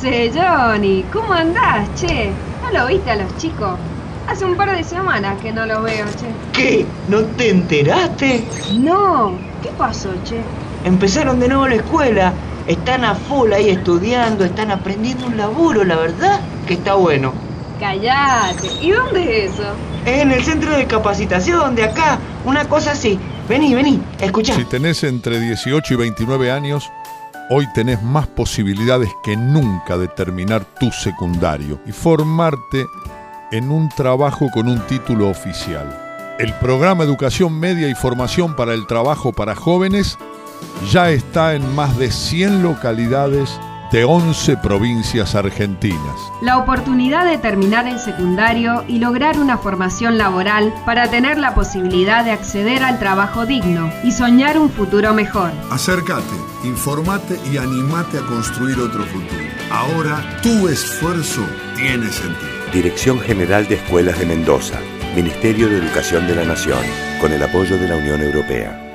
haces, Johnny? ¿Cómo andás, che? ¿No lo viste a los chicos? Hace un par de semanas que no los veo, che. ¿Qué? ¿No te enteraste? No, ¿qué pasó, che? Empezaron de nuevo la escuela. Están a full ahí estudiando, están aprendiendo un laburo, la verdad que está bueno. Callate. ¿Y dónde es eso? En el centro de capacitación de acá, una cosa así. Vení, vení, escuchá. Si tenés entre 18 y 29 años, hoy tenés más posibilidades que nunca de terminar tu secundario y formarte en un trabajo con un título oficial. El programa Educación Media y Formación para el Trabajo para Jóvenes ya está en más de 100 localidades de 11 provincias argentinas. La oportunidad de terminar el secundario y lograr una formación laboral para tener la posibilidad de acceder al trabajo digno y soñar un futuro mejor. Acércate, informate y animate a construir otro futuro. Ahora tu esfuerzo tiene sentido. Dirección General de Escuelas de Mendoza, Ministerio de Educación de la Nación, con el apoyo de la Unión Europea.